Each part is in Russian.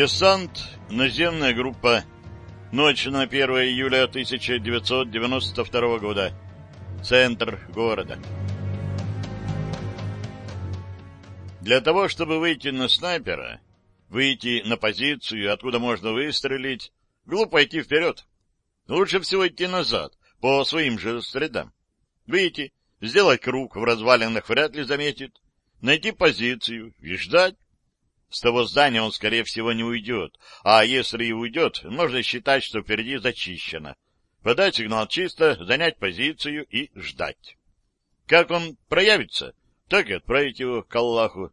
Десант, наземная группа. Ночь на 1 июля 1992 года. Центр города. Для того, чтобы выйти на снайпера, выйти на позицию, откуда можно выстрелить, глупо идти вперед. Лучше всего идти назад, по своим же следам. Выйти, сделать круг в развалинах вряд ли заметит, найти позицию и ждать. С того здания он, скорее всего, не уйдет, а если и уйдет, можно считать, что впереди зачищено. Подать сигнал чисто, занять позицию и ждать. Как он проявится, так и отправить его к Аллаху.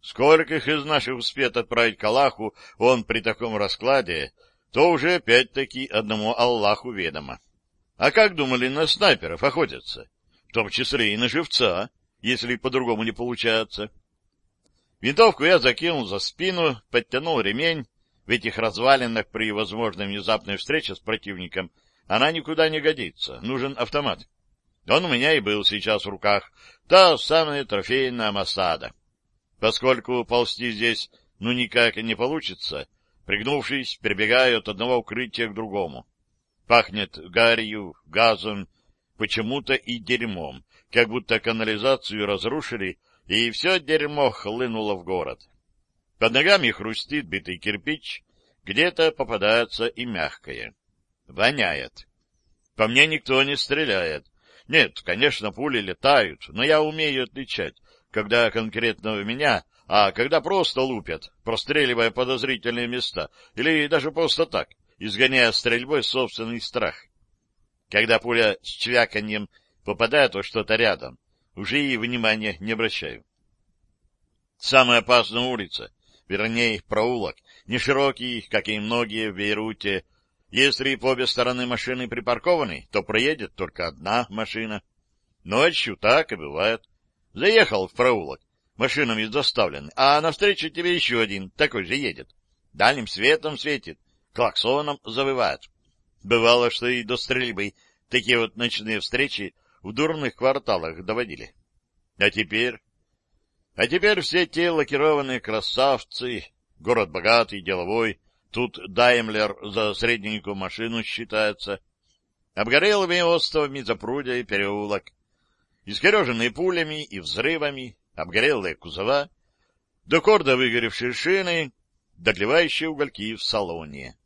Сколько их из наших успеет отправить к Аллаху он при таком раскладе, то уже опять-таки одному Аллаху ведомо. А как думали, на снайперов охотятся? В том числе и на живца, если по-другому не получается. Винтовку я закинул за спину, подтянул ремень. В этих развалинах при возможной внезапной встрече с противником она никуда не годится. Нужен автомат. Он у меня и был сейчас в руках. Та самая трофейная Масада. Поскольку ползти здесь ну никак не получится, пригнувшись, перебегаю от одного укрытия к другому. Пахнет гарью, газом, почему-то и дерьмом, как будто канализацию разрушили и все дерьмо хлынуло в город. Под ногами хрустит битый кирпич, где-то попадается и мягкое. Воняет. По мне никто не стреляет. Нет, конечно, пули летают, но я умею отличать, когда конкретно в меня, а когда просто лупят, простреливая подозрительные места, или даже просто так, изгоняя стрельбой собственный страх. Когда пуля с чвяканьем попадает во что-то рядом, уже и внимания не обращаю. Самая опасная улица, вернее, проулок, не широкий, как и многие в Бейруте. Если по обе стороны машины припаркованы, то проедет только одна машина. Ночью так и бывает. Заехал в проулок, машинами заставлены, а навстречу тебе еще один такой же едет. Дальним светом светит, клаксоном завывает. Бывало, что и до стрельбы такие вот ночные встречи в дурных кварталах доводили. А теперь... А теперь все те лакированные красавцы, город богатый, деловой, тут Даймлер за средненькую машину считается, обгорелыми островами запрудя и переулок, искореженные пулями и взрывами, обгорелые кузова, до корда выгоревшие шины, дотлевающие угольки в салоне.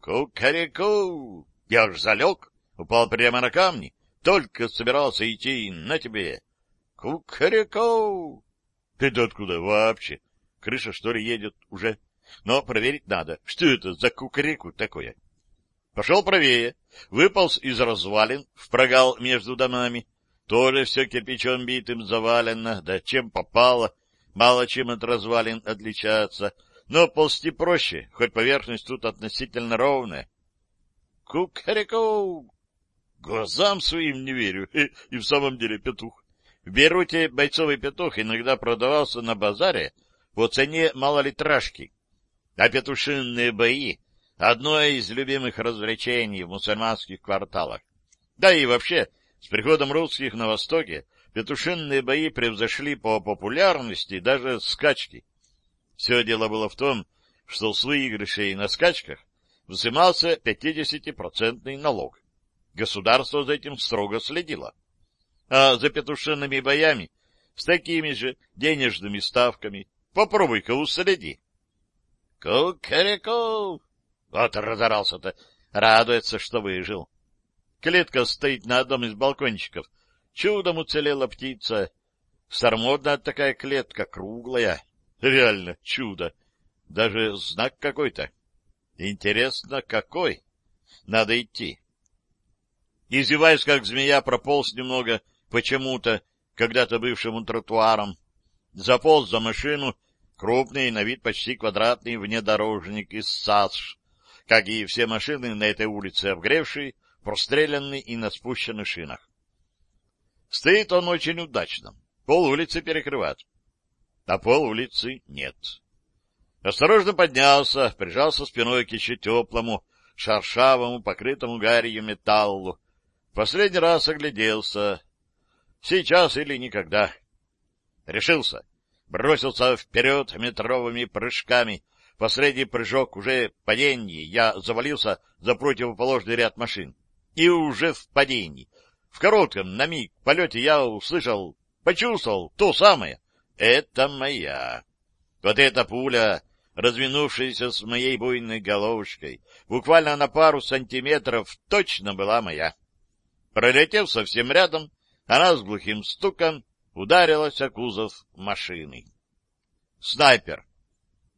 Кукареку! Я ж залег, упал прямо на камни, только собирался идти на тебе. Кукареку! Ты откуда вообще? Крыша, что ли, едет уже? Но проверить надо. Что это за кукареку такое? Пошел правее, выполз из развалин в прогал между домами. Тоже все кирпичом битым завалено, да чем попало, мало чем от развалин отличаться. Но ползти проще, хоть поверхность тут относительно ровная. Кукареку! Глазам своим не верю. И в самом деле петух. В Бейруте бойцовый петух иногда продавался на базаре по цене малолитражки, а петушинные бои — одно из любимых развлечений в мусульманских кварталах. Да и вообще, с приходом русских на Востоке петушинные бои превзошли по популярности даже скачки. Все дело было в том, что с выигрышей на скачках взимался 50-процентный налог. Государство за этим строго следило а за петушиными боями с такими же денежными ставками. Попробуй-ка уследи. Кукареку! Вот разорался-то. Радуется, что выжил. Клетка стоит на одном из балкончиков. Чудом уцелела птица. Стармодная такая клетка, круглая. Реально чудо. Даже знак какой-то. Интересно, какой? Надо идти. Извиваясь, как змея, прополз немного почему-то когда-то бывшему тротуаром, заполз за машину крупный, на вид почти квадратный внедорожник из САС, как и все машины на этой улице, обгревший, простреленный и на спущенных шинах. Стоит он очень удачно, пол улицы перекрывает, а пол улицы нет. Осторожно поднялся, прижался спиной к еще теплому, шершавому, покрытому гарью металлу. Последний раз огляделся. Сейчас или никогда. Решился. Бросился вперед метровыми прыжками, последний прыжок, уже падение, я завалился за противоположный ряд машин. И уже в падении, в коротком, на миг, полете я услышал, почувствовал то самое. Это моя. Вот эта пуля, развернувшаяся с моей буйной головушкой, буквально на пару сантиметров, точно была моя. Пролетев совсем рядом, она с глухим стуком ударилась о кузов машины. Снайпер.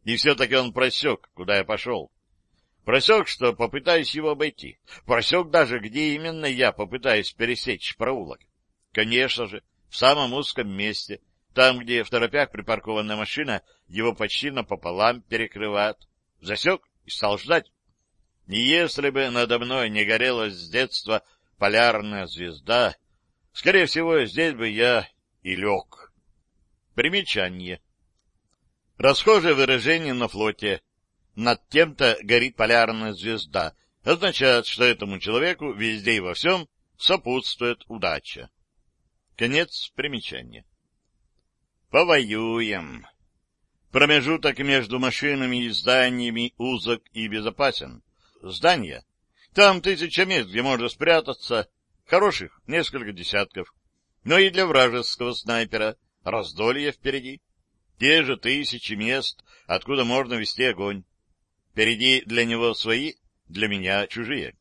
И все-таки он просек, куда я пошел. Просек, что попытаюсь его обойти. Просек даже, где именно я попытаюсь пересечь проулок. Конечно же, в самом узком месте, там, где в торопях припаркованная машина его почти напополам перекрывает. Засек и стал ждать. И если бы надо мной не горела с детства полярная звезда, скорее всего, здесь бы я и лег. Примечание. Расхожее выражение на флоте «над тем-то горит полярная звезда» означает, что этому человеку везде и во всем сопутствует удача. Конец примечания. Повоюем. Промежуток между машинами и зданиями узок и безопасен. Здания. Там тысяча мест, где можно спрятаться. Хороших несколько десятков. Но и для вражеского снайпера раздолье впереди. Те же тысячи мест, откуда можно вести огонь. Впереди для него свои, для меня чужие.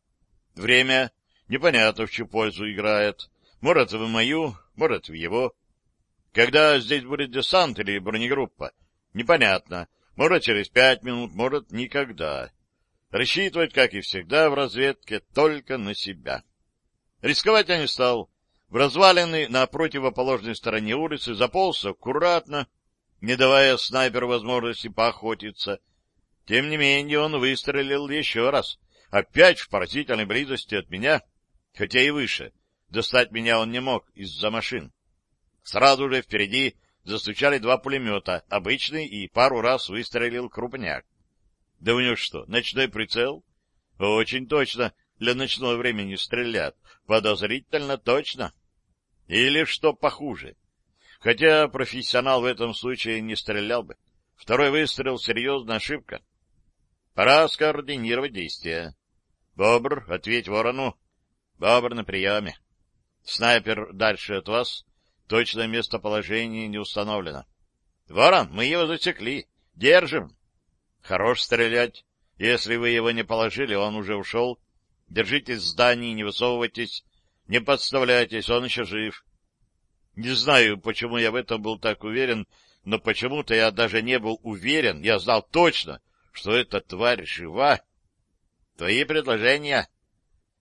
Время непонятно в чью пользу играет. Может, в мою, может, в его. Когда здесь будет десант или бронегруппа, непонятно. Может, через пять минут, может, никогда. Рассчитывать, как и всегда в разведке, только на себя. Рисковать я не стал. В развалины на противоположной стороне улицы заполз аккуратно, не давая снайперу возможности поохотиться. Тем не менее он выстрелил еще раз, опять в поразительной близости от меня, хотя и выше. Достать меня он не мог из-за машин. Сразу же впереди застучали два пулемета, обычный и пару раз выстрелил крупняк. Да у него что, ночной прицел? Очень точно для ночного времени стрелят. Подозрительно точно. Или что похуже. Хотя профессионал в этом случае не стрелял бы. Второй выстрел — серьезная ошибка. Пора скоординировать действия. Бобр, ответь ворону. Бобр на приеме. Снайпер дальше от вас. Точное местоположение не установлено. Ворон, мы его засекли. Держим. Хорош стрелять. Если вы его не положили, он уже ушел. Держитесь в здании, не высовывайтесь. Не подставляйтесь, он еще жив. Не знаю, почему я в этом был так уверен, но почему-то я даже не был уверен, я знал точно, что эта тварь жива. Твои предложения?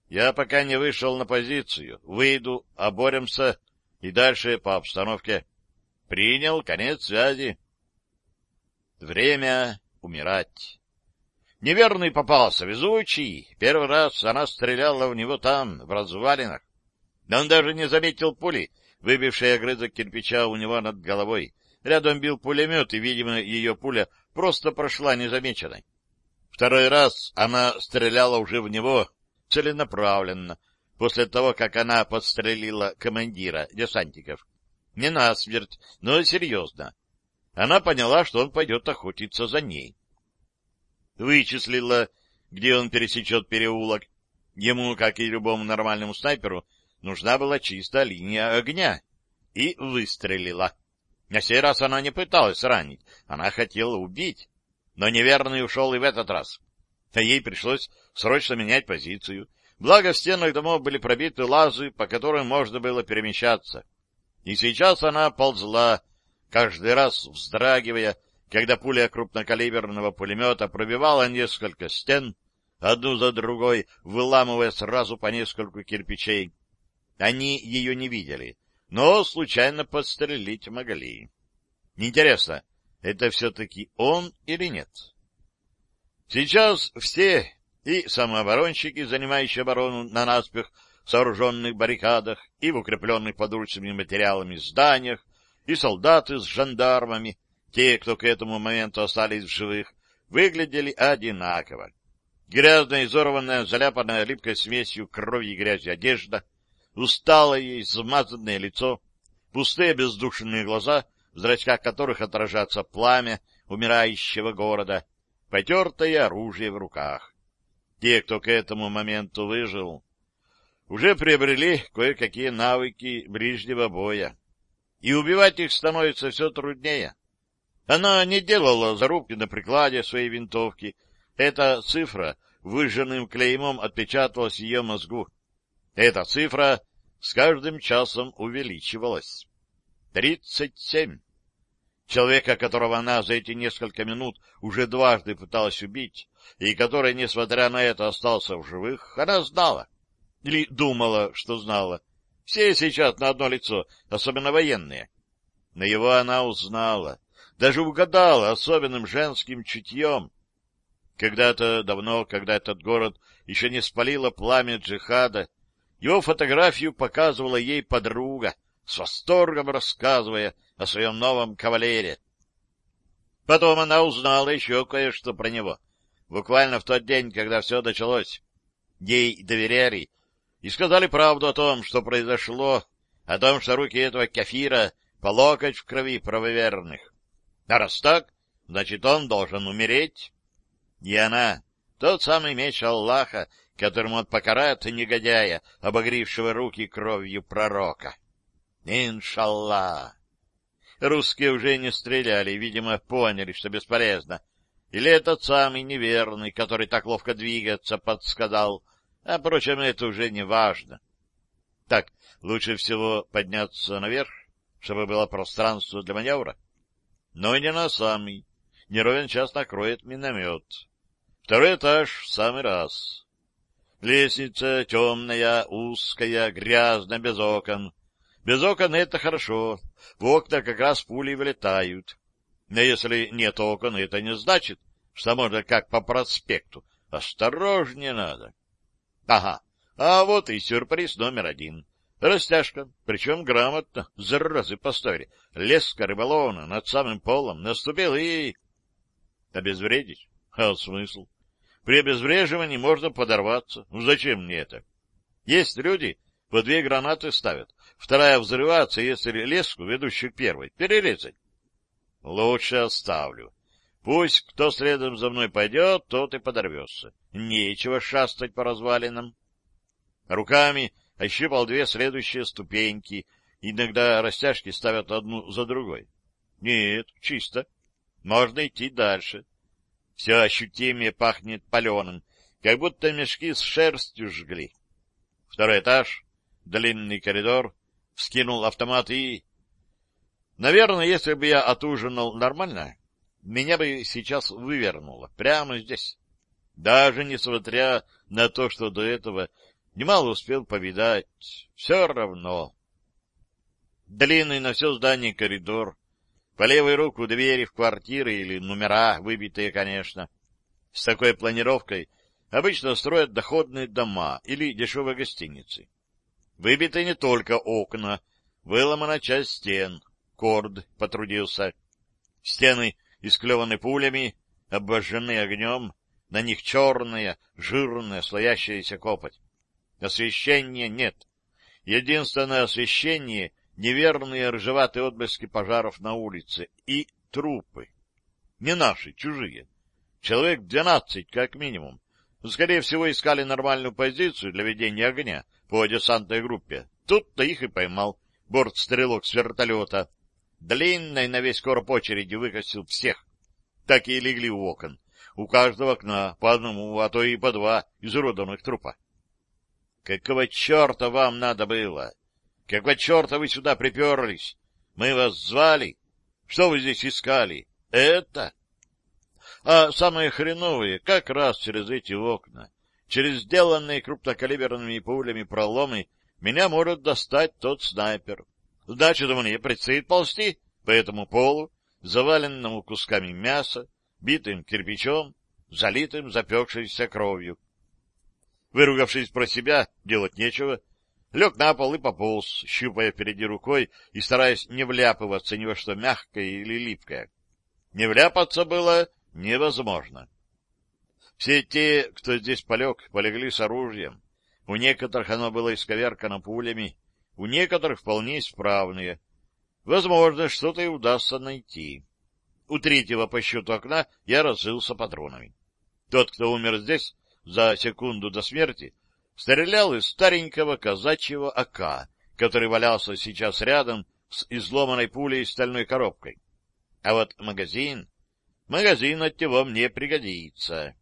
Я пока не вышел на позицию. Выйду, оборемся и дальше по обстановке. Принял, конец связи. Время умирать. Неверный попался, везучий. Первый раз она стреляла в него там, в развалинах. Он даже не заметил пули, выбивший огрызок кирпича у него над головой. Рядом бил пулемет, и, видимо, ее пуля просто прошла незамеченной. Второй раз она стреляла уже в него целенаправленно, после того, как она подстрелила командира десантников. Не насмерть, но серьезно. Она поняла, что он пойдет охотиться за ней. Вычислила, где он пересечет переулок. Ему, как и любому нормальному снайперу, нужна была чистая линия огня. И выстрелила. На сей раз она не пыталась ранить, она хотела убить. Но неверный ушел и в этот раз. А ей пришлось срочно менять позицию. Благо в стенах домов были пробиты лазы, по которым можно было перемещаться. И сейчас она ползла, каждый раз вздрагивая, когда пуля крупнокалиберного пулемета пробивала несколько стен, одну за другой, выламывая сразу по нескольку кирпичей. Они ее не видели, но случайно подстрелить могли. Интересно, это все-таки он или нет? Сейчас все, и самооборонщики, занимающие оборону на наспех сооруженных баррикадах и в укрепленных подручными материалами зданиях, и солдаты с жандармами, те, кто к этому моменту остались в живых, выглядели одинаково. Грязная, изорванная, заляпанная липкой смесью крови и грязи одежда — усталое, измазанное лицо, пустые бездушные глаза, в зрачках которых отражается пламя умирающего города, потертое оружие в руках. Те, кто к этому моменту выжил, уже приобрели кое-какие навыки ближнего боя, и убивать их становится все труднее. Она не делала зарубки на прикладе своей винтовки. Эта цифра выжженным клеймом отпечаталась в ее мозгу. Эта цифра с каждым часом увеличивалась. Тридцать семь. Человека, которого она за эти несколько минут уже дважды пыталась убить, и который, несмотря на это, остался в живых, она знала. Или думала, что знала. Все сейчас на одно лицо, особенно военные. Но его она узнала, даже угадала особенным женским чутьем. Когда-то давно, когда этот город еще не спалило пламя джихада, его фотографию показывала ей подруга, с восторгом рассказывая о своем новом кавалере. Потом она узнала еще кое-что про него. Буквально в тот день, когда все началось. Ей доверяли и сказали правду о том, что произошло, о том, что руки этого кафира по локоть в крови правоверных. А раз так, значит, он должен умереть. И она, тот самый меч Аллаха, которым он покарает негодяя, обогрившего руки кровью пророка. Иншаллах! Русские уже не стреляли, видимо, поняли, что бесполезно. Или этот самый неверный, который так ловко двигаться, подсказал — а, впрочем, это уже не важно. Так, лучше всего подняться наверх, чтобы было пространство для маневра. Но не на самый. Не ровен час накроет миномет. Второй этаж в самый раз. Лестница темная, узкая, грязная, без окон. Без окон это хорошо. В окна как раз пули вылетают. Но если нет окон, это не значит, что можно как по проспекту. Осторожнее надо. Ага, а вот и сюрприз номер один. Растяжка, причем грамотно, заразы поставили. Леска рыболовна над самым полом наступил и... Обезвредить? А смысл? При обезвреживании можно подорваться. Ну зачем мне это? Есть люди, по две гранаты ставят. Вторая взрывается, если леску, ведущую первой, перерезать. Лучше оставлю. Пусть кто следом за мной пойдет, тот и подорвется. Нечего шастать по развалинам. Руками ощупал две следующие ступеньки. Иногда растяжки ставят одну за другой. Нет, чисто. Можно идти дальше. Все ощутимее пахнет паленым, как будто мешки с шерстью жгли. Второй этаж, длинный коридор, вскинул автомат и... Наверное, если бы я отужинал нормально, меня бы сейчас вывернуло, прямо здесь. Даже несмотря на то, что до этого немало успел повидать, все равно. Длинный на все здание коридор, по левой руку двери в квартиры или номера, выбитые, конечно. С такой планировкой обычно строят доходные дома или дешевые гостиницы. Выбиты не только окна, выломана часть стен. Корд потрудился. Стены исклеваны пулями, обожжены огнем, на них черная, жирная, слоящаяся копоть. Освещения нет. Единственное освещение — неверные ржеватые отблески пожаров на улице и трупы. Не наши, чужие. Человек двенадцать, как минимум. Скорее всего, искали нормальную позицию для ведения огня по десантной группе. Тут-то их и поймал бортстрелок с вертолета — длинной на весь короб очереди выкосил всех. Так и легли у окон. У каждого окна по одному, а то и по два изуродованных трупа. Какого черта вам надо было? Какого черта вы сюда приперлись? Мы вас звали? Что вы здесь искали? Это? А самые хреновые как раз через эти окна, через сделанные крупнокалиберными пулями проломы, меня может достать тот снайпер. Значит, мне предстоит ползти по этому полу, заваленному кусками мяса, битым кирпичом, залитым запекшейся кровью. Выругавшись про себя, делать нечего, лег на пол и пополз, щупая впереди рукой и стараясь не вляпываться ни во что мягкое или липкое. Не вляпаться было невозможно. Все те, кто здесь полег, полегли с оружием. У некоторых оно было исковеркано пулями, у некоторых вполне исправные. Возможно, что-то и удастся найти. у третьего по счету окна я разжился патронами. Тот, кто умер здесь за секунду до смерти, стрелял из старенького казачьего АК, который валялся сейчас рядом с изломанной пулей стальной коробкой. А вот магазин... Магазин от него мне пригодится.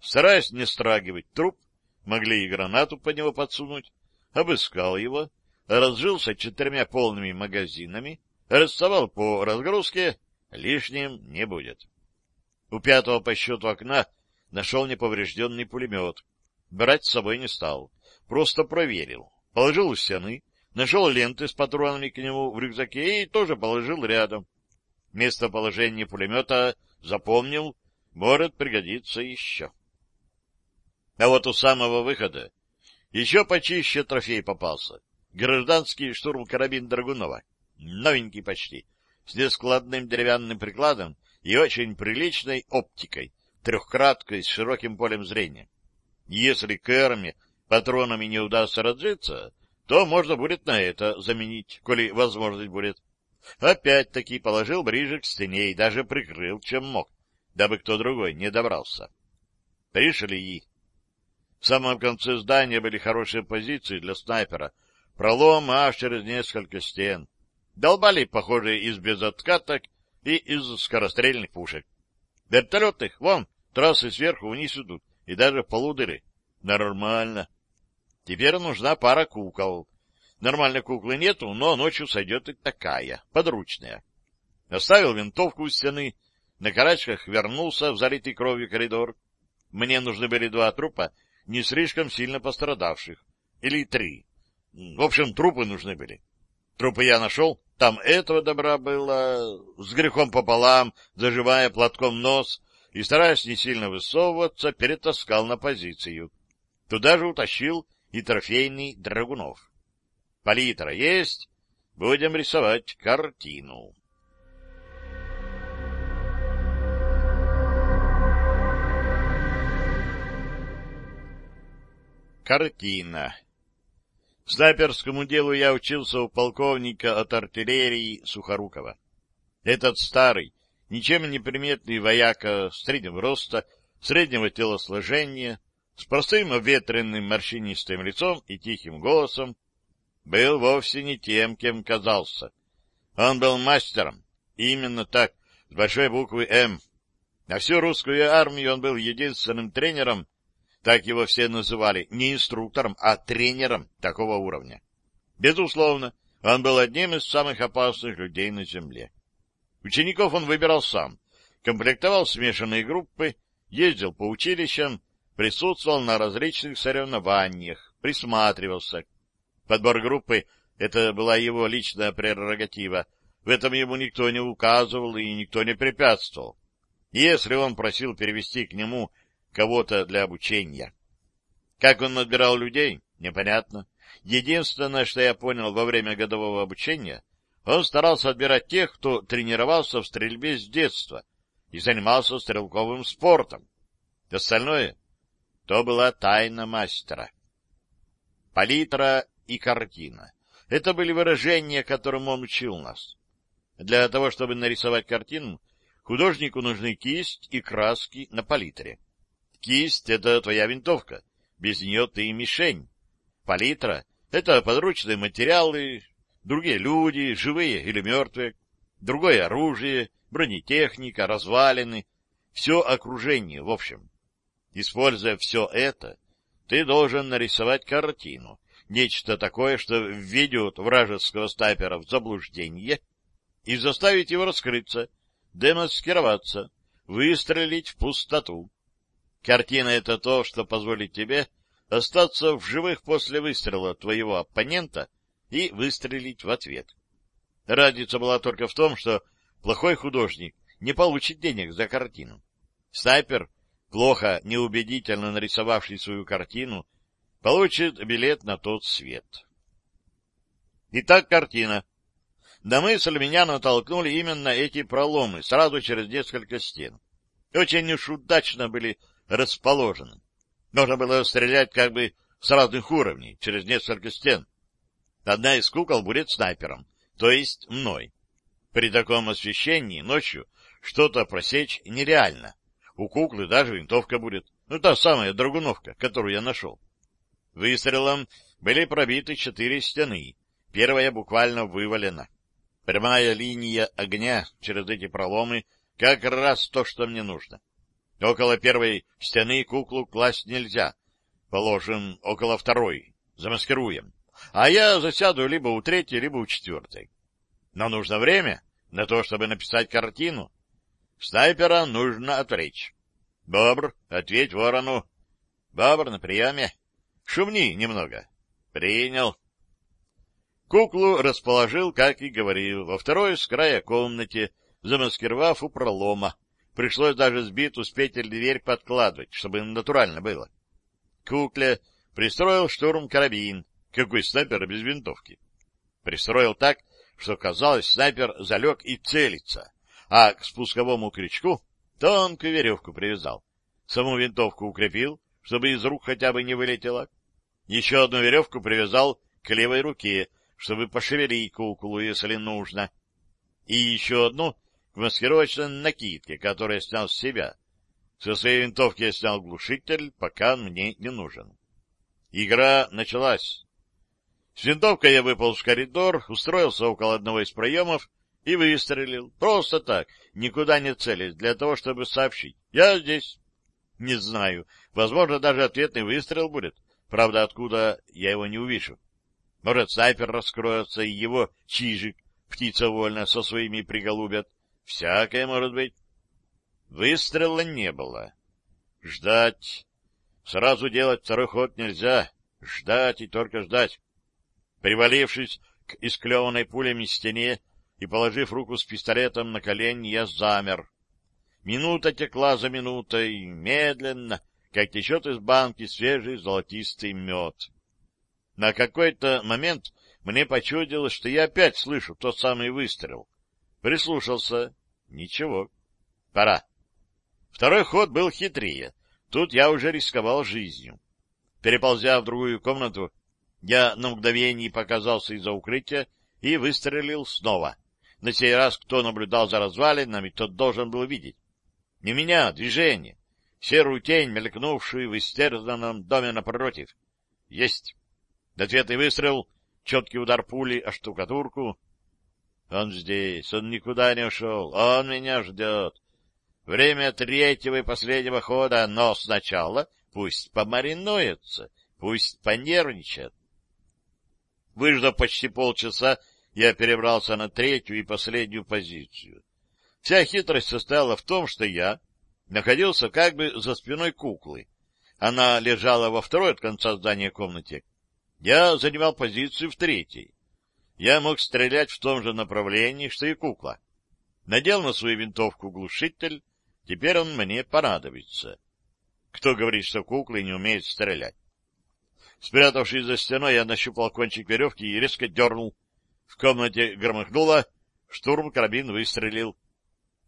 Стараясь не страгивать труп, могли и гранату под него подсунуть, обыскал его, разжился четырьмя полными магазинами, расставал по разгрузке, лишним не будет. У пятого по счету окна нашел неповрежденный пулемет. Брать с собой не стал, просто проверил. Положил у стены, нашел ленты с патронами к нему в рюкзаке и тоже положил рядом. Местоположение пулемета запомнил, может пригодиться еще. А вот у самого выхода еще почище трофей попался. Гражданский штурм-карабин Драгунова. Новенький почти, с нескладным деревянным прикладом и очень приличной оптикой, трехкраткой с широким полем зрения. Если к Эрме патронами не удастся разжиться, то можно будет на это заменить, коли возможность будет. Опять-таки положил ближе к стене и даже прикрыл, чем мог, дабы кто другой не добрался. Пришли. В самом конце здания были хорошие позиции для снайпера. Пролом аж через несколько стен. Долбали, похоже, из безоткаток и из скорострельных пушек. Вертолетных, вон, трассы сверху вниз идут, и даже полудыры. Нормально. Теперь нужна пара кукол. Нормальной куклы нету, но ночью сойдет и такая, подручная. Оставил винтовку у стены, на карачках вернулся в залитый кровью коридор. Мне нужны были два трупа, не слишком сильно пострадавших. Или три. В общем, трупы нужны были. Трупы я нашел, там этого добра было, с грехом пополам, заживая платком нос и, стараясь не сильно высовываться, перетаскал на позицию. Туда же утащил и трофейный Драгунов. Палитра есть, будем рисовать картину. Картина Снайперскому делу я учился у полковника от артиллерии Сухорукова. Этот старый, ничем не приметный вояка среднего роста, среднего телосложения, с простым обветренным морщинистым лицом и тихим голосом, был вовсе не тем, кем казался. Он был мастером, именно так, с большой буквы «М». На всю русскую армию он был единственным тренером, так его все называли, не инструктором, а тренером такого уровня. Безусловно, он был одним из самых опасных людей на Земле. Учеников он выбирал сам, комплектовал смешанные группы, ездил по училищам, присутствовал на различных соревнованиях, присматривался. Подбор группы — это была его личная прерогатива, в этом ему никто не указывал и никто не препятствовал. Если он просил перевести к нему кого-то для обучения. Как он отбирал людей, непонятно. Единственное, что я понял во время годового обучения, он старался отбирать тех, кто тренировался в стрельбе с детства и занимался стрелковым спортом. Остальное — то была тайна мастера. Палитра и картина — это были выражения, которым он учил нас. Для того, чтобы нарисовать картину, художнику нужны кисть и краски на палитре. Кисть — это твоя винтовка. Без нее ты мишень. Палитра — это подручные материалы, другие люди, живые или мертвые, другое оружие, бронетехника, развалины, все окружение, в общем. Используя все это, ты должен нарисовать картину, нечто такое, что введет вражеского снайпера в заблуждение и заставит его раскрыться, демаскироваться, выстрелить в пустоту. Картина — это то, что позволит тебе остаться в живых после выстрела твоего оппонента и выстрелить в ответ. Разница была только в том, что плохой художник не получит денег за картину. Снайпер, плохо, неубедительно нарисовавший свою картину, получит билет на тот свет. Итак, картина. На мысль меня натолкнули именно эти проломы, сразу через несколько стен. Очень уж удачно были расположены. Нужно было стрелять как бы с разных уровней, через несколько стен. Одна из кукол будет снайпером, то есть мной. При таком освещении ночью что-то просечь нереально. У куклы даже винтовка будет. Ну, та самая драгуновка, которую я нашел. Выстрелом были пробиты четыре стены. Первая буквально вывалена. Прямая линия огня через эти проломы как раз то, что мне нужно. Около первой стены куклу класть нельзя. Положим, около второй. Замаскируем. А я засяду либо у третьей, либо у четвертой. Но нужно время на то, чтобы написать картину. Снайпера нужно отвлечь. Бобр, ответь ворону. Бобр на приеме. Шумни немного. Принял. Куклу расположил, как и говорил, во второй с края комнате, замаскировав у пролома. Пришлось даже сбитую с петель дверь подкладывать, чтобы натурально было. Кукле пристроил штурм-карабин. Какой снайпер без винтовки? Пристроил так, что, казалось, снайпер залег и целится, а к спусковому крючку тонкую веревку привязал. Саму винтовку укрепил, чтобы из рук хотя бы не вылетело. Еще одну веревку привязал к левой руке, чтобы пошевелить куклу, если нужно. И еще одну к маскировочной накидке, которую я снял с себя. Со своей винтовки я снял глушитель, пока мне не нужен. Игра началась. С винтовкой я выпал в коридор, устроился около одного из проемов и выстрелил. Просто так, никуда не целясь, для того, чтобы сообщить. Я здесь. Не знаю. Возможно, даже ответный выстрел будет. Правда, откуда я его не увижу. Может, снайпер раскроется, и его чижик, птица вольная, со своими приголубят. Всякое может быть. Выстрела не было. Ждать. Сразу делать второй ход нельзя. Ждать и только ждать. Привалившись к исклеванной пулями стене и положив руку с пистолетом на колени, я замер. Минута текла за минутой, медленно, как течет из банки свежий золотистый мед. На какой-то момент мне почудилось, что я опять слышу тот самый выстрел. Прислушался. Ничего. Пора. Второй ход был хитрее. Тут я уже рисковал жизнью. Переползя в другую комнату, я на мгновение показался из-за укрытия и выстрелил снова. На сей раз кто наблюдал за развалинами, тот должен был видеть. Не меня, движение. Серую тень, мелькнувшую в истерзанном доме напротив. Есть. Ответный выстрел, четкий удар пули о штукатурку. Он здесь, он никуда не ушел, он меня ждет. Время третьего и последнего хода, но сначала пусть помаринуется, пусть понервничает. Выждав почти полчаса, я перебрался на третью и последнюю позицию. Вся хитрость состояла в том, что я находился как бы за спиной куклы. Она лежала во второй от конца здания комнате. Я занимал позицию в третьей. Я мог стрелять в том же направлении, что и кукла. Надел на свою винтовку глушитель, теперь он мне понадобится. Кто говорит, что куклы не умеют стрелять? Спрятавшись за стеной, я нащупал кончик веревки и резко дернул. В комнате громыхнуло, штурм-карабин выстрелил.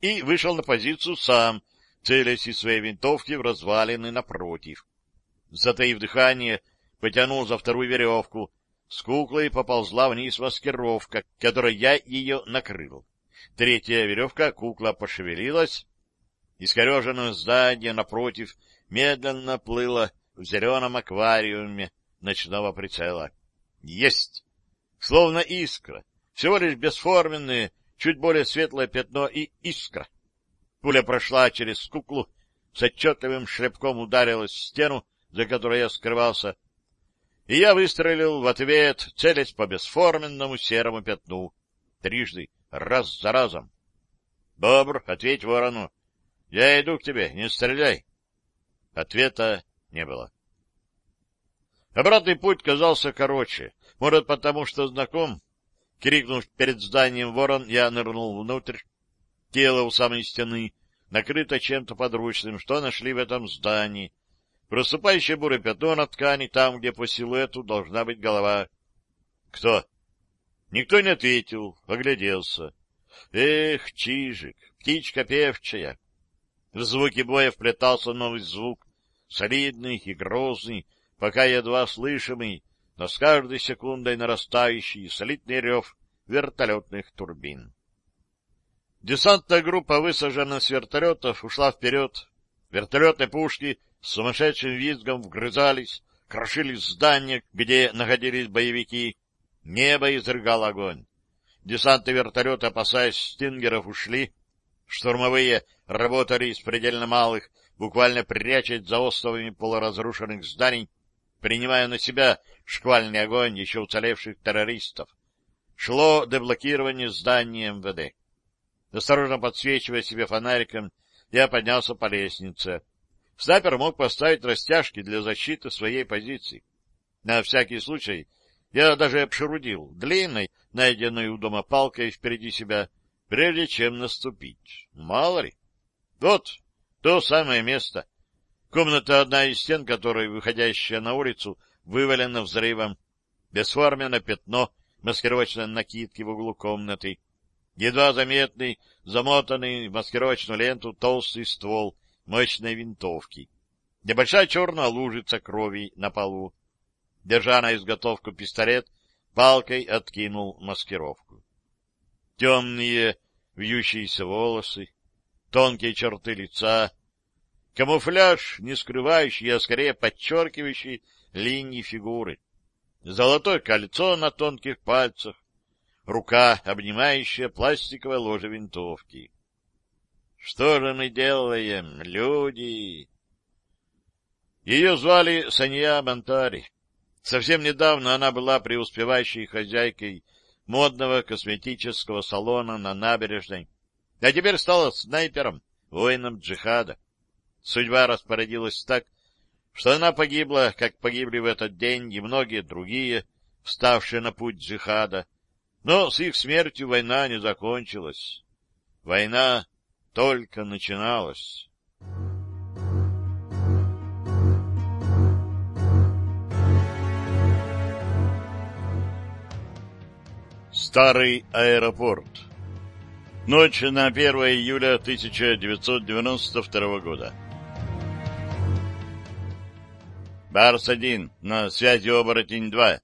И вышел на позицию сам, целясь из своей винтовки в развалины напротив. Затаив дыхание, потянул за вторую веревку. С куклой поползла вниз маскировка, которой я ее накрыл. Третья веревка, кукла пошевелилась. Искореженное здание напротив медленно плыло в зеленом аквариуме ночного прицела. Есть! Словно искра. Всего лишь бесформенное, чуть более светлое пятно и искра. Пуля прошла через куклу, с отчетливым шлепком ударилась в стену, за которой я скрывался, и я выстрелил в ответ, целясь по бесформенному серому пятну. Трижды, раз за разом. — Бобр, ответь ворону. — Я иду к тебе, не стреляй. Ответа не было. Обратный путь казался короче. Может, потому что знаком. Крикнув перед зданием ворон, я нырнул внутрь. Тело у самой стены накрыто чем-то подручным, что нашли в этом здании. Проступающее бурое пятно на ткани, там, где по силуэту должна быть голова. Кто? Никто не ответил, огляделся. Эх, чижик, птичка певчая. В звуки боя вплетался новый звук, солидный и грозный, пока едва слышимый, но с каждой секундой нарастающий солидный рев вертолетных турбин. Десантная группа, высажена с вертолетов, ушла вперед. Вертолетные пушки с сумасшедшим визгом вгрызались, крошили здания, где находились боевики. Небо изрыгало огонь. Десантные вертолеты, опасаясь стингеров, ушли. Штурмовые работали из предельно малых, буквально прячась за островами полуразрушенных зданий, принимая на себя шквальный огонь еще уцелевших террористов. Шло деблокирование здания МВД. Осторожно подсвечивая себе фонариком, я поднялся по лестнице. Снайпер мог поставить растяжки для защиты своей позиции. На всякий случай я даже обшерудил длинной, найденной у дома палкой впереди себя, прежде чем наступить. Мало ли. Вот то самое место. Комната одна из стен, которой, выходящая на улицу, вывалена взрывом. Бесформенное пятно маскировочной накидки в углу комнаты. Едва заметный, замотанный в маскировочную ленту толстый ствол мощной винтовки. Небольшая черная лужица крови на полу держа на изготовку пистолет, палкой откинул маскировку. Темные вьющиеся волосы, тонкие черты лица, камуфляж, не скрывающий, а скорее подчеркивающий линии фигуры, золотое кольцо на тонких пальцах, рука, обнимающая пластиковое ложе винтовки. Что же мы делаем, люди? Ее звали Санья Бантари. Совсем недавно она была преуспевающей хозяйкой модного косметического салона на набережной, а теперь стала снайпером, воином джихада. Судьба распорядилась так, что она погибла, как погибли в этот день и многие другие, вставшие на путь джихада. Но с их смертью война не закончилась. Война только начиналась. Старый аэропорт. Ночь на 1 июля 1992 года. Барс-1, на связи Оборотень-2.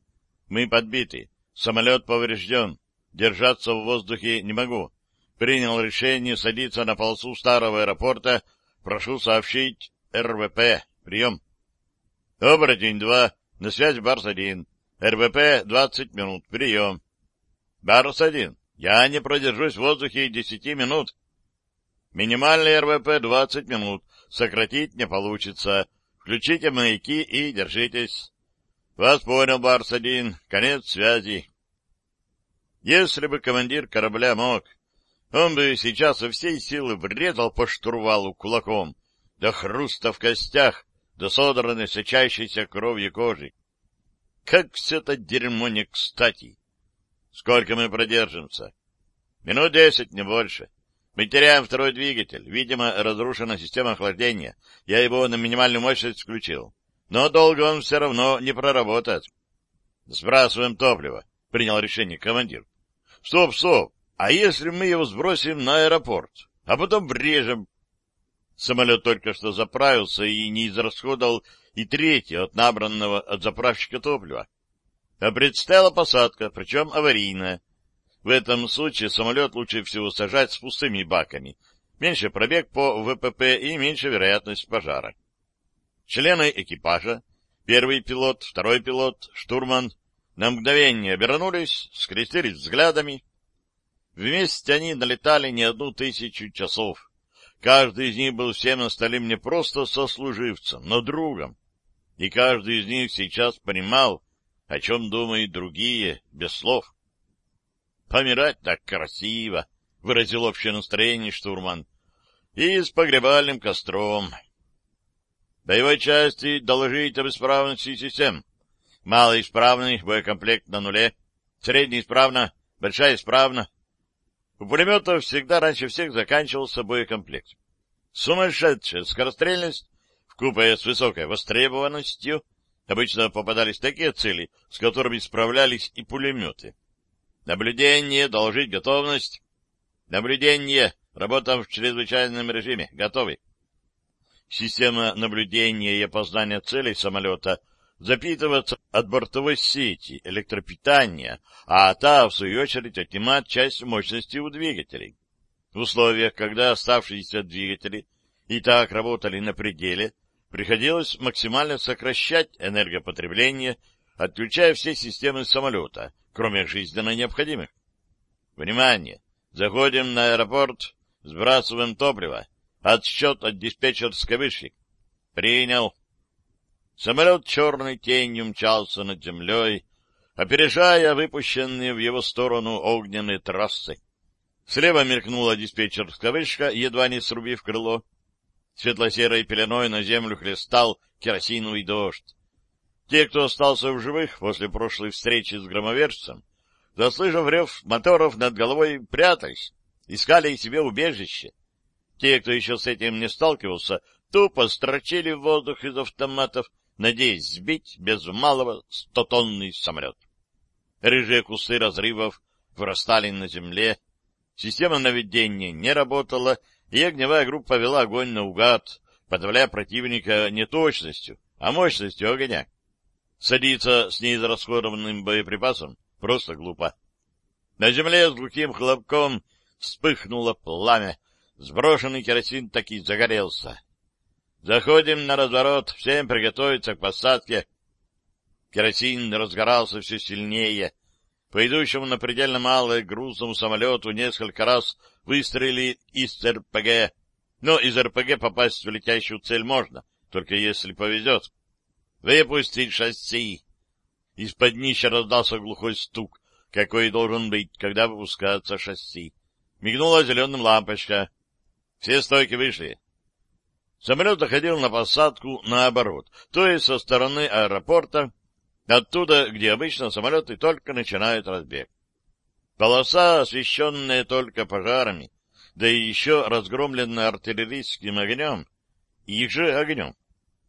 Мы подбиты. Самолет поврежден. Держаться в воздухе не могу. Принял решение садиться на полосу старого аэропорта. Прошу сообщить РВП. Прием. Оборотень-2, на связь Барс-1. РВП 20 минут. Прием. Барс один. Я не продержусь в воздухе десяти минут. Минимальный РВП двадцать минут. Сократить не получится. Включите маяки и держитесь. Вас понял, Барс один. Конец связи. Если бы командир корабля мог, он бы сейчас со всей силы врезал по штурвалу кулаком, до хруста в костях, до содранной сочащейся кровью кожи. Как все это дерьмо не кстати! Сколько мы продержимся? Минут десять, не больше. Мы теряем второй двигатель. Видимо, разрушена система охлаждения. Я его на минимальную мощность включил. Но долго он все равно не проработает. Сбрасываем топливо, принял решение командир. Стоп, стоп. А если мы его сбросим на аэропорт, а потом врежем? Самолет только что заправился и не израсходовал и третье от набранного от заправщика топлива. А предстояла посадка, причем аварийная. В этом случае самолет лучше всего сажать с пустыми баками. Меньше пробег по ВПП и меньше вероятность пожара. Члены экипажа, первый пилот, второй пилот, штурман, на мгновение обернулись, скрестились взглядами. Вместе они налетали не одну тысячу часов. Каждый из них был всем остальным не просто сослуживцем, но другом. И каждый из них сейчас понимал, о чем думают другие, без слов. «Помирать так красиво!» — выразил общее настроение штурман. «И с погребальным костром». «Боевой части доложить об исправности систем. Малоисправный боекомплект на нуле. Средний исправно, большая исправно. У пулеметов всегда раньше всех заканчивался боекомплект. Сумасшедшая скорострельность, вкупе с высокой востребованностью, Обычно попадались такие цели, с которыми справлялись и пулеметы. Наблюдение, доложить готовность. Наблюдение, работа в чрезвычайном режиме, готовы. Система наблюдения и опознания целей самолета запитывается от бортовой сети электропитания, а та, в свою очередь, отнимает часть мощности у двигателей. В условиях, когда оставшиеся двигатели и так работали на пределе, приходилось максимально сокращать энергопотребление, отключая все системы самолета, кроме жизненно необходимых. Внимание! Заходим на аэропорт, сбрасываем топливо. Отсчет от диспетчерской вышки. Принял. Самолет черной тенью мчался над землей, опережая выпущенные в его сторону огненные трассы. Слева мелькнула диспетчерская вышка, едва не срубив крыло. Светло-серой пеленой на землю хлестал керосиновый дождь. Те, кто остался в живых после прошлой встречи с громовержцем, заслышав рев моторов над головой, прятались, искали себе убежище. Те, кто еще с этим не сталкивался, тупо строчили в воздух из автоматов, надеясь сбить без малого стотонный самолет. Рыжие кусты разрывов вырастали на земле, Система наведения не работала, и огневая группа вела огонь наугад, подавляя противника не точностью, а мощностью огня. Садиться с неизрасходованным боеприпасом просто глупо. На земле с глухим хлопком вспыхнуло пламя. Сброшенный керосин таки загорелся. Заходим на разворот, всем приготовиться к посадке. Керосин разгорался все сильнее, по идущему на предельно малое грузному самолету несколько раз выстрелили из РПГ. Но из РПГ попасть в летящую цель можно, только если повезет. Выпустить шасси! Из-под днища раздался глухой стук, какой должен быть, когда выпускается шасси. Мигнула зеленым лампочка. Все стойки вышли. Самолет доходил на посадку наоборот, то есть со стороны аэропорта, Оттуда, где обычно самолеты только начинают разбег. Полоса, освещенная только пожарами, да и еще разгромленная артиллерийским огнем, их же огнем.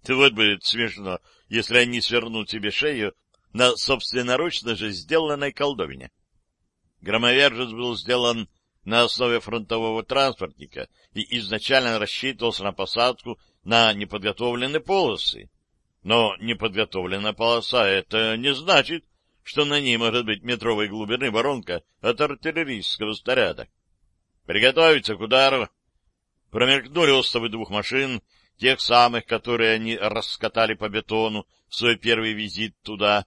Вот будет смешно, если они свернут себе шею на собственноручно же сделанной колдовине. Громовержец был сделан на основе фронтового транспортника и изначально рассчитывался на посадку на неподготовленные полосы, но неподготовленная полоса — это не значит, что на ней может быть метровой глубины воронка от артиллерийского снаряда. Приготовиться к удару. Промелькнули остовы двух машин, тех самых, которые они раскатали по бетону в свой первый визит туда.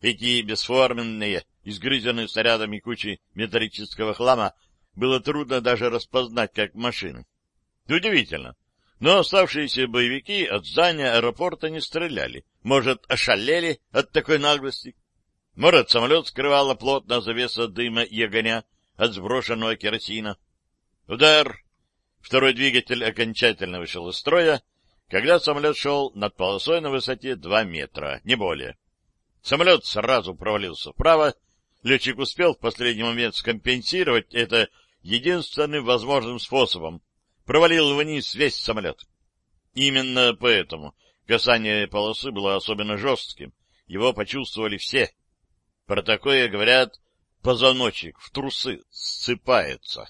Эти бесформенные, изгрызенные снарядами кучи металлического хлама было трудно даже распознать как машины. Удивительно, но оставшиеся боевики от здания аэропорта не стреляли. Может, ошалели от такой наглости? Может, самолет скрывала плотная завеса дыма и огня от сброшенного керосина? Удар! Второй двигатель окончательно вышел из строя, когда самолет шел над полосой на высоте 2 метра, не более. Самолет сразу провалился вправо. Летчик успел в последний момент скомпенсировать это единственным возможным способом провалил вниз весь самолет. Именно поэтому касание полосы было особенно жестким. Его почувствовали все. Про такое говорят, позвоночник в трусы ссыпается.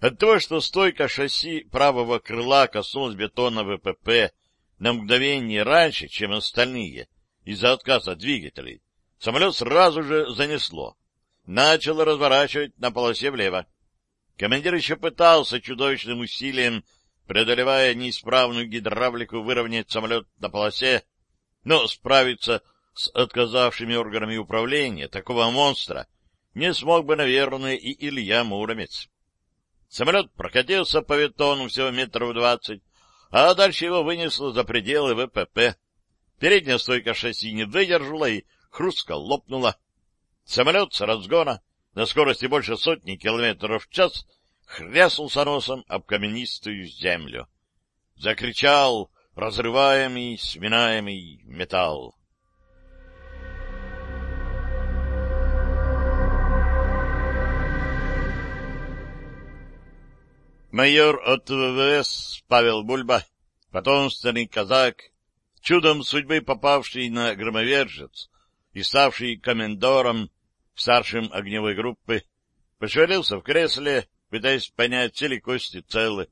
От того, что стойка шасси правого крыла коснулась бетона ВПП на мгновение раньше, чем остальные, из-за отказа двигателей, самолет сразу же занесло. Начал разворачивать на полосе влево. Командир еще пытался чудовищным усилием, преодолевая неисправную гидравлику, выровнять самолет на полосе, но справиться с отказавшими органами управления такого монстра не смог бы, наверное, и Илья Муромец. Самолет прокатился по бетону всего метров двадцать, а дальше его вынесло за пределы ВПП. Передняя стойка шасси не выдержала и хрустко лопнула. Самолет с разгона на скорости больше сотни километров в час хряснулся носом об каменистую землю. Закричал разрываемый, сминаемый металл. Майор от ВВС Павел Бульба, потомственный казак, чудом судьбы попавший на громовержец и ставший комендором старшим огневой группы, пошевелился в кресле, пытаясь понять, все кости целы.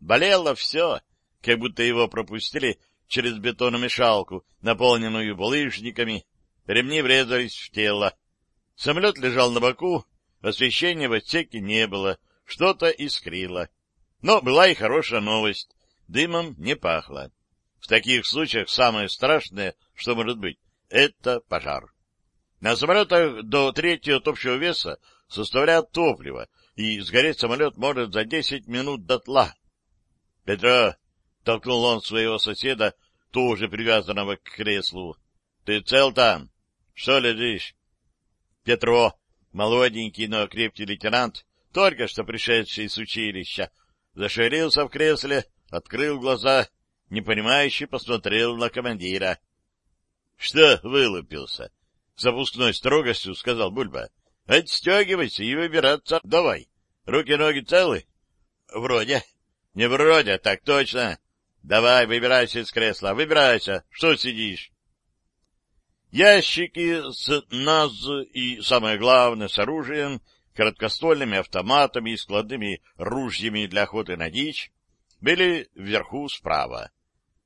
Болело все, как будто его пропустили через бетономешалку, наполненную булыжниками, ремни врезались в тело. Самолет лежал на боку, освещения в отсеке не было, что-то искрило. Но была и хорошая новость. Дымом не пахло. В таких случаях самое страшное, что может быть, это пожар. На самолетах до третьего от общего веса составляют топливо, и сгореть самолет может за десять минут дотла. — Петро! — толкнул он своего соседа, тоже привязанного к креслу. — Ты цел там? Что лежишь? Петро, молоденький, но крепкий лейтенант, только что пришедший с училища, зашевелился в кресле, открыл глаза, непонимающе посмотрел на командира. — Что вылупился? — с опускной строгостью сказал Бульба. — Отстегивайся и выбираться давай. Руки-ноги целы? — Вроде. — Не вроде, так точно. Давай, выбирайся из кресла, выбирайся. Что сидишь? Ящики с НАЗ и, самое главное, с оружием, короткоствольными автоматами и складными ружьями для охоты на дичь были вверху справа.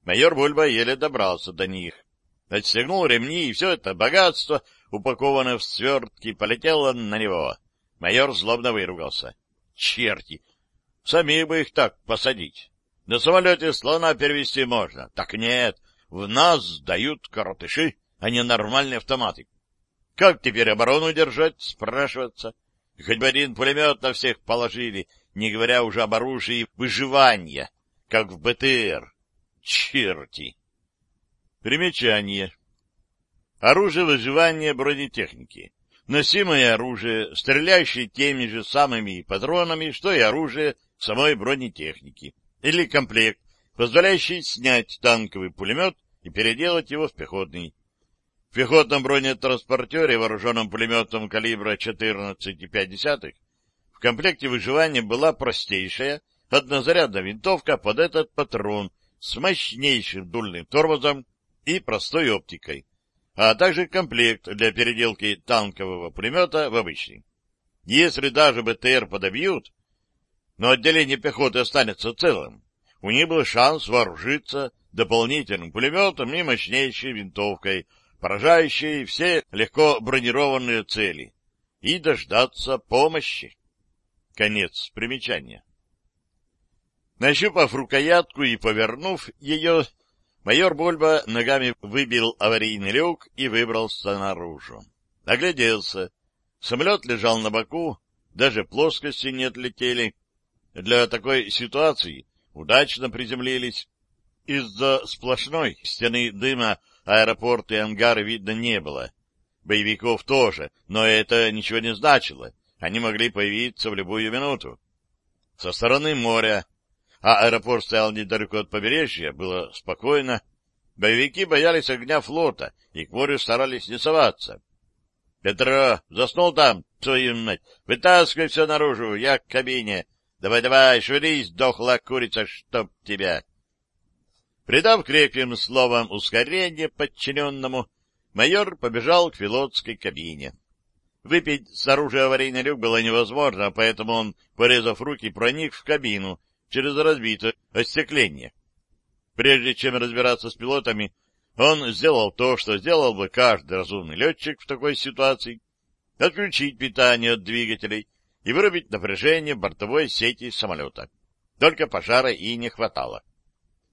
Майор Бульба еле добрался до них. Отстегнул ремни, и все это богатство, упакованное в свертки, полетело на него. Майор злобно выругался. Черти! Сами бы их так посадить. На самолете слона перевести можно. Так нет, в нас дают коротыши, а не нормальные автоматы. Как теперь оборону держать, спрашиваться? Хоть бы один пулемет на всех положили, не говоря уже об оружии выживания, как в БТР. Черти! Примечание. Оружие выживания бронетехники. Носимое оружие, стреляющее теми же самыми патронами, что и оружие самой бронетехники или комплект, позволяющий снять танковый пулемет и переделать его в пехотный. В пехотном бронетранспортере, вооруженном пулеметом калибра 14,5, в комплекте выживания была простейшая однозарядная винтовка под этот патрон с мощнейшим дульным тормозом и простой оптикой, а также комплект для переделки танкового пулемета в обычный. Если даже БТР подобьют, но отделение пехоты останется целым. У них был шанс вооружиться дополнительным пулеметом и мощнейшей винтовкой, поражающей все легко бронированные цели, и дождаться помощи. Конец примечания. Нащупав рукоятку и повернув ее, майор Бульба ногами выбил аварийный люк и выбрался наружу. Огляделся. Самолет лежал на боку, даже плоскости не отлетели, для такой ситуации удачно приземлились. Из-за сплошной стены дыма аэропорт и ангары видно не было. Боевиков тоже, но это ничего не значило. Они могли появиться в любую минуту. Со стороны моря, а аэропорт стоял недалеко от побережья, было спокойно. Боевики боялись огня флота и к морю старались не соваться. — Петро, заснул там, твою мать! Вытаскивай все наружу, я к кабине! Давай-давай, шевелись, дохла курица, чтоб тебя! Придав крепким словам ускорение подчиненному, майор побежал к пилотской кабине. Выпить с оружия аварийный люк было невозможно, поэтому он, порезав руки, проник в кабину через разбитое остекление. Прежде чем разбираться с пилотами, он сделал то, что сделал бы каждый разумный летчик в такой ситуации — отключить питание от двигателей и вырубить напряжение бортовой сети самолета. Только пожара и не хватало.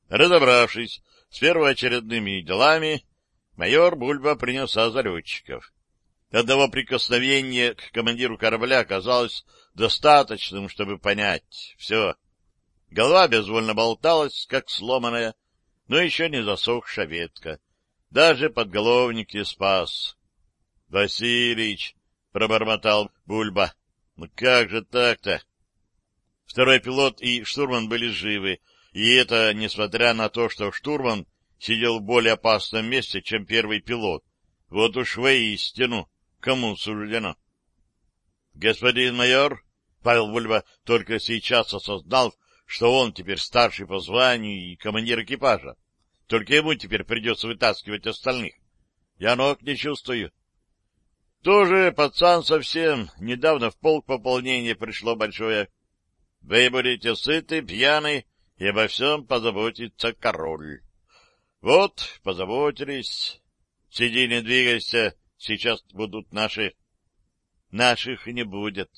Разобравшись с первоочередными делами, майор Бульба принялся за летчиков. Одного прикосновения к командиру корабля оказалось достаточным, чтобы понять. Все. Голова безвольно болталась, как сломанная, но еще не засохшая ветка. Даже подголовник не спас. — Василич! — пробормотал Бульба. Ну как же так-то? Второй пилот и штурман были живы, и это несмотря на то, что штурман сидел в более опасном месте, чем первый пилот. Вот уж воистину, кому суждено. Господин майор, Павел Вульва только сейчас осознал, что он теперь старший по званию и командир экипажа. Только ему теперь придется вытаскивать остальных. Я ног не чувствую. Тоже пацан совсем. Недавно в полк пополнение пришло большое. Вы будете сыты, пьяны, и обо всем позаботится король. Вот, позаботились. Сиди, не двигайся, сейчас будут наши. Наших не будет.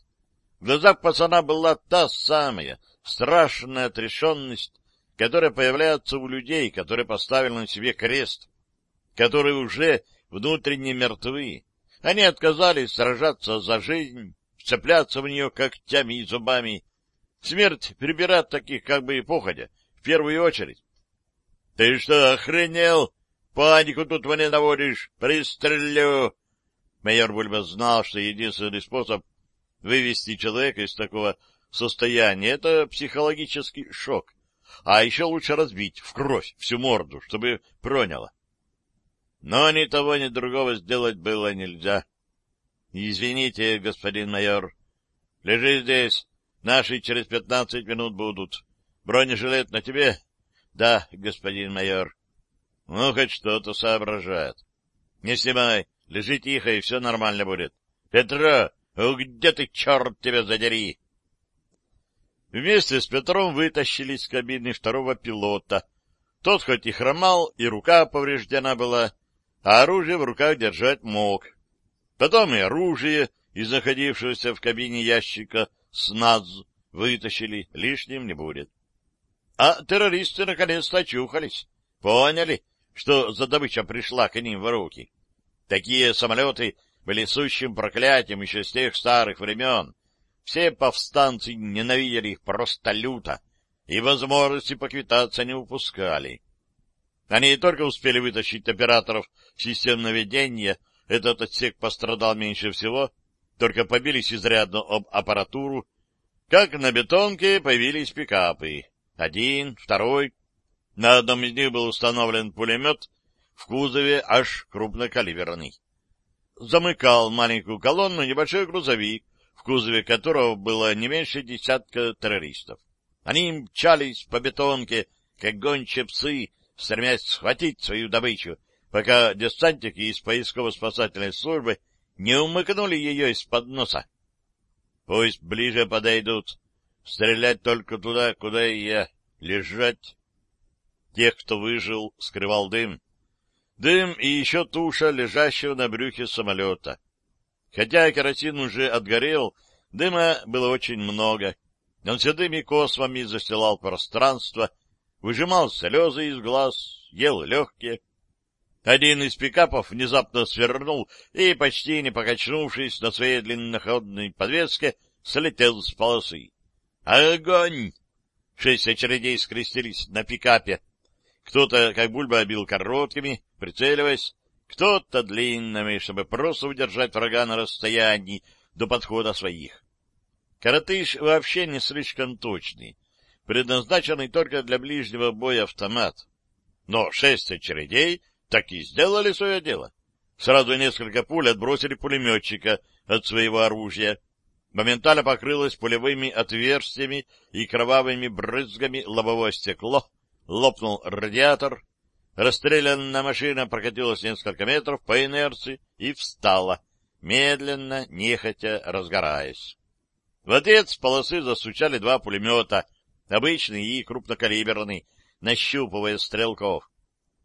В глазах пацана была та самая страшная отрешенность, которая появляется у людей, которые поставили на себе крест, которые уже внутренне мертвы. Они отказались сражаться за жизнь, вцепляться в нее когтями и зубами. Смерть прибирает таких как бы и походя, в первую очередь. — Ты что, охренел? Панику тут мне наводишь? Пристрелю! Майор Бульба знал, что единственный способ вывести человека из такого состояния — это психологический шок, а еще лучше разбить в кровь всю морду, чтобы проняло. Но ни того, ни другого сделать было нельзя. — Извините, господин майор. Лежи здесь. Наши через пятнадцать минут будут. Бронежилет на тебе? — Да, господин майор. — Ну, хоть что-то соображает. — Не снимай. Лежи тихо, и все нормально будет. — Петро, где ты, черт тебя задери? Вместе с Петром вытащили из кабины второго пилота. Тот хоть и хромал, и рука повреждена была, а оружие в руках держать мог. Потом и оружие из находившегося в кабине ящика СНАЗ вытащили, лишним не будет. А террористы наконец-то очухались, поняли, что за добыча пришла к ним в руки. Такие самолеты были проклятием еще с тех старых времен. Все повстанцы ненавидели их просто люто, и возможности поквитаться не упускали. Они не только успели вытащить операторов систем наведения, этот отсек пострадал меньше всего, только побились изрядно об аппаратуру, как на бетонке появились пикапы. Один, второй. На одном из них был установлен пулемет, в кузове аж крупнокалиберный. Замыкал маленькую колонну небольшой грузовик, в кузове которого было не меньше десятка террористов. Они мчались по бетонке, как гончие псы, стремясь схватить свою добычу, пока десантники из поисково-спасательной службы не умыкнули ее из-под носа. Пусть ближе подойдут, стрелять только туда, куда я, лежать. Тех, кто выжил, скрывал дым. Дым и еще туша, лежащего на брюхе самолета. Хотя керосин уже отгорел, дыма было очень много. Он седыми косвами застилал пространство, выжимал слезы из глаз, ел легкие. Один из пикапов внезапно свернул и, почти не покачнувшись на своей длинноходной подвеске, слетел с полосы. «Огонь!» Шесть очередей скрестились на пикапе. Кто-то, как бульба, бил короткими, прицеливаясь, кто-то длинными, чтобы просто удержать врага на расстоянии до подхода своих. Коротыш вообще не слишком точный, предназначенный только для ближнего боя автомат. Но шесть очередей так и сделали свое дело. Сразу несколько пуль отбросили пулеметчика от своего оружия. Моментально покрылось пулевыми отверстиями и кровавыми брызгами лобовое стекло, лопнул радиатор, расстрелянная машина прокатилась несколько метров по инерции и встала, медленно, нехотя разгораясь. В ответ с полосы засучали два пулемета, обычный и крупнокалиберный, нащупывая стрелков.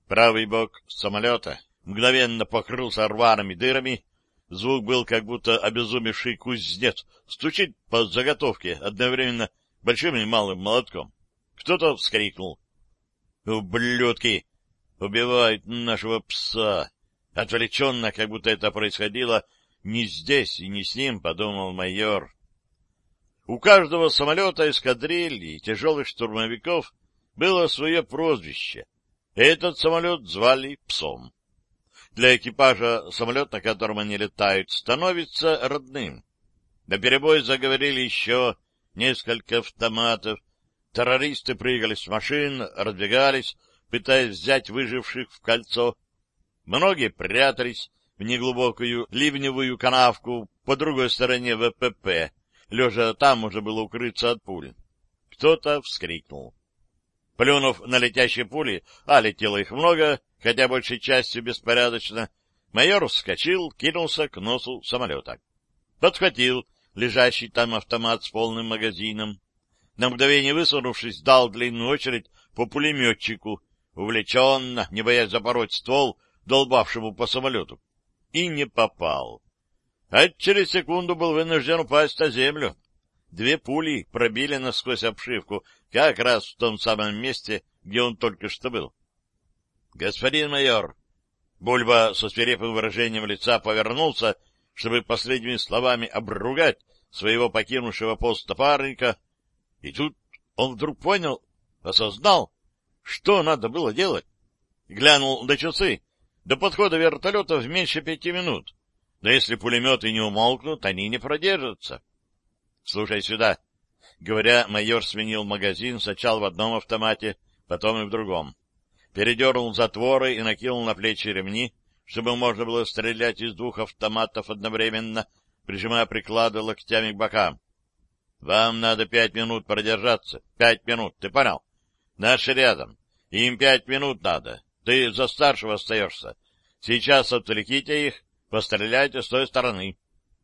Правый бок самолета мгновенно покрылся рваными дырами, звук был как будто обезумевший кузнец, стучит по заготовке одновременно большим и малым молотком. Кто-то вскрикнул. Ублюдки! Убивают нашего пса! Отвлеченно, как будто это происходило не здесь и не с ним, подумал майор. У каждого самолета эскадрильи тяжелых штурмовиков было свое прозвище. Этот самолет звали «Псом». Для экипажа самолет, на котором они летают, становится родным. На перебой заговорили еще несколько автоматов, Террористы прыгали с машин, разбегались, пытаясь взять выживших в кольцо. Многие прятались в неглубокую ливневую канавку по другой стороне ВПП. Лежа там уже было укрыться от пуль. Кто-то вскрикнул. Плюнув на летящие пули, а летело их много, хотя большей частью беспорядочно, майор вскочил, кинулся к носу самолета. Подхватил лежащий там автомат с полным магазином, на мгновение высунувшись, дал длинную очередь по пулеметчику, увлеченно, не боясь запороть ствол, долбавшему по самолету. И не попал. А через секунду был вынужден упасть на землю. Две пули пробили насквозь обшивку, как раз в том самом месте, где он только что был. — Господин майор! Бульба со свирепым выражением лица повернулся, чтобы последними словами обругать своего покинувшего пост напарника, и тут он вдруг понял, осознал, что надо было делать. Глянул на часы. До подхода вертолетов меньше пяти минут. Но если пулеметы не умолкнут, они не продержатся. — Слушай сюда. Говоря, майор сменил магазин сначала в одном автомате, потом и в другом. Передернул затворы и накинул на плечи ремни, чтобы можно было стрелять из двух автоматов одновременно, прижимая приклады локтями к бокам. — Вам надо пять минут продержаться. Пять минут, ты понял? Наши рядом. Им пять минут надо. Ты за старшего остаешься. Сейчас отвлеките их, постреляйте с той стороны.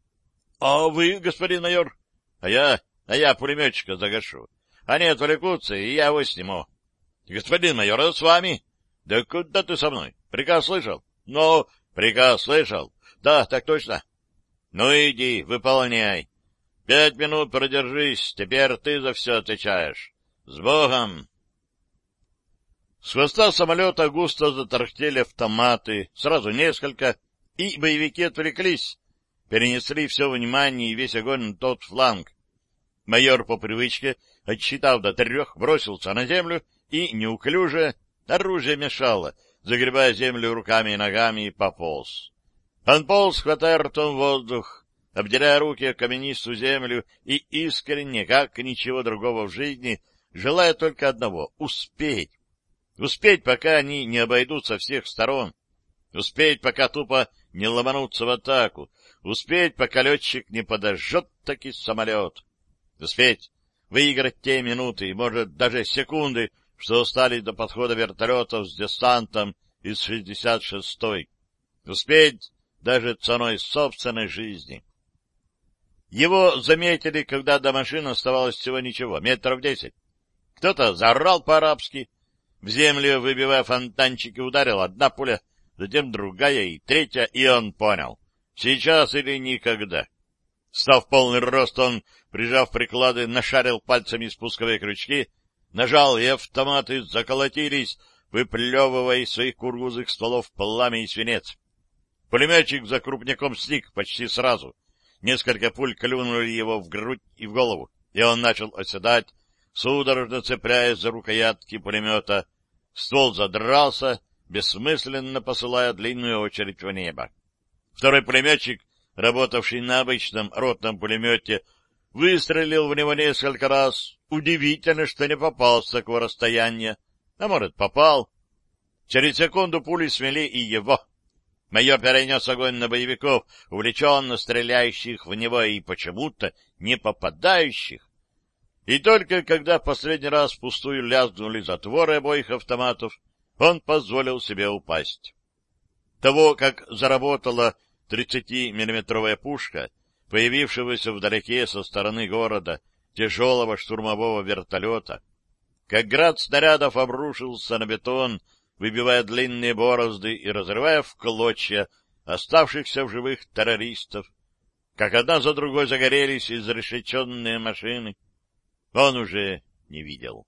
— А вы, господин майор? — А я... А я пулеметчика загашу. Они отвлекутся, и я его сниму. — Господин майор, это с вами? — Да куда ты со мной? Приказ слышал? — Ну, приказ слышал. Да, так точно. — Ну, иди, выполняй. Пять минут продержись, теперь ты за все отвечаешь. С Богом! С хвоста самолета густо затарахтели автоматы, сразу несколько, и боевики отвлеклись, перенесли все внимание и весь огонь на тот фланг. Майор по привычке, отсчитав до трех, бросился на землю и, неуклюже, оружие мешало, загребая землю руками и ногами, и пополз. Он полз, хватая ртом воздух, обдирая руки о каменистую землю и искренне, как ничего другого в жизни, желая только одного — успеть. Успеть, пока они не обойдут со всех сторон. Успеть, пока тупо не ломанутся в атаку. Успеть, пока летчик не подожжет таки самолет. Успеть выиграть те минуты, может, даже секунды, что остались до подхода вертолетов с десантом из 66-й. Успеть даже ценой собственной жизни. Его заметили, когда до машины оставалось всего ничего, метров десять. Кто-то заорал по-арабски, в землю, выбивая фонтанчики, ударила одна пуля, затем другая и третья, и он понял. Сейчас или никогда. Став полный рост, он, прижав приклады, нашарил пальцами спусковые крючки, нажал, и автоматы заколотились, выплевывая из своих кургузых стволов пламя и свинец. Пулеметчик за крупняком сник почти сразу. Несколько пуль клюнули его в грудь и в голову, и он начал оседать, судорожно цепляясь за рукоятки пулемета. Ствол задрался, бессмысленно посылая длинную очередь в небо. Второй пулеметчик, работавший на обычном ротном пулемете, выстрелил в него несколько раз. Удивительно, что не попал с такого расстояния. А может, попал. Через секунду пули смели и его. Майор перенес огонь на боевиков, увлеченно стреляющих в него и почему-то не попадающих. И только когда в последний раз впустую лязгнули затворы обоих автоматов, он позволил себе упасть. Того, как заработала 30-миллиметровая пушка, появившегося вдалеке со стороны города тяжелого штурмового вертолета, как град снарядов обрушился на бетон, выбивая длинные борозды и разрывая в клочья оставшихся в живых террористов, как одна за другой загорелись изрешеченные машины, он уже не видел.